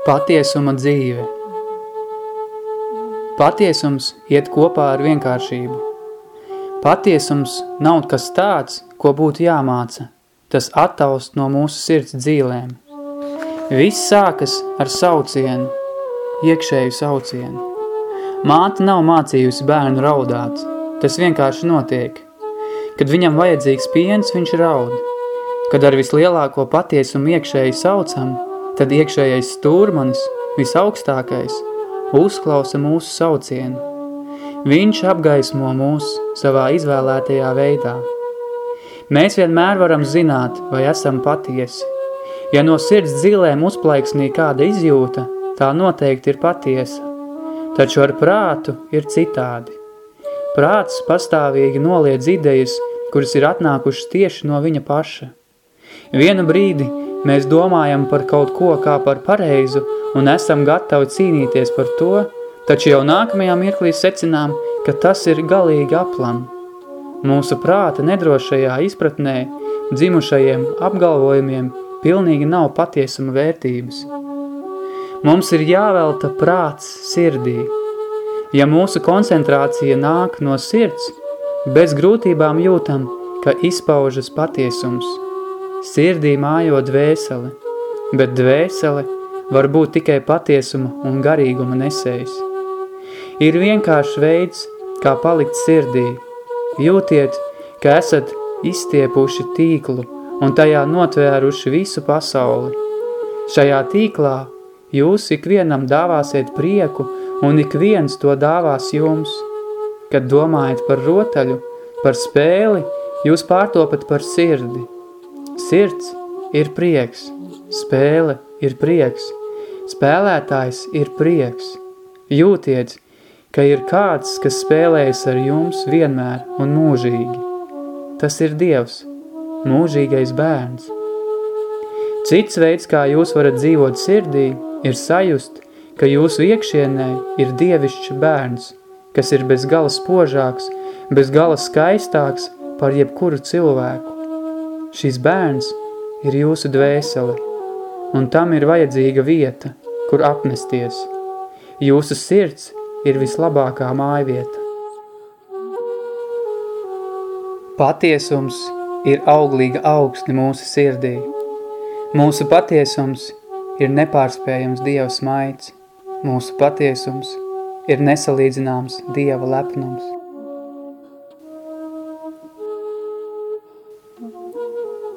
Patiesuma dzīve Patiesums iet kopā ar vienkāršību. Patiesums nav kas tāds, ko būtu jāmāca. Tas attaust no mūsu sirds dzīlēm. Viss sākas ar saucienu, iekšēju saucienu. Māte nav mācījusi bērnu raudāt. Tas vienkārši notiek. Kad viņam vajadzīgs piens, viņš raud. Kad ar vislielāko patiesumu iekšēji saucam, tad iekšējais stūrmanis, visaugstākais, uzklausa mūsu saucienu. Viņš apgaismo mūs savā izvēlētajā veidā. Mēs vienmēr varam zināt, vai esam patiesi. Ja no sirds dzīlēm uzplaiksnī kāda izjūta, tā noteikti ir patiesa. Taču ar prātu ir citādi. Prāts pastāvīgi noliedz idejas, kuras ir atnākušas tieši no viņa paša. Vienu brīdi Mēs domājam par kaut ko kā par pareizu un esam gatavi cīnīties par to, taču jau nākamajā mirklī secinām, ka tas ir galīgi aplam. Mūsu prāta nedrošajā izpratnē dzimušajiem apgalvojumiem pilnīgi nav patiesuma vērtības. Mums ir jāvelta prāts sirdī. Ja mūsu koncentrācija nāk no sirds, bez grūtībām jūtam, ka izpaužas patiesums – Sirdī mājo dvēsele, bet dvēsele var būt tikai patiesuma un garīguma nesējs. Ir vienkāršs veids, kā palikt sirdī. Jūtiet, ka esat izstiepuši tīklu un tajā notvēruši visu pasauli. Šajā tīklā jūs ikvienam dāvāsiet prieku un ik viens to dāvās jums. Kad domājat par rotaļu, par spēli, jūs pārtopat par sirdi – Sirds ir prieks, spēle ir prieks, spēlētājs ir prieks. Jūtiet, ka ir kāds, kas spēlējas ar jums vienmēr un mūžīgi. Tas ir Dievs, mūžīgais bērns. Cits veids, kā jūs varat dzīvot sirdī, ir sajust, ka jūsu iekšienē ir dievišķs bērns, kas ir bez gala spožāks, bez gala skaistāks par jebkuru cilvēku. Šis bērns ir jūsu dvēsele, un tam ir vajadzīga vieta, kur apmesties. Jūsu sirds ir vislabākā mājvieta. Patiesums ir auglīga augstni mūsu sirdī. Mūsu patiesums ir nepārspējams Dieva smaids. Mūsu patiesums ir nesalīdzināms Dieva lepnums.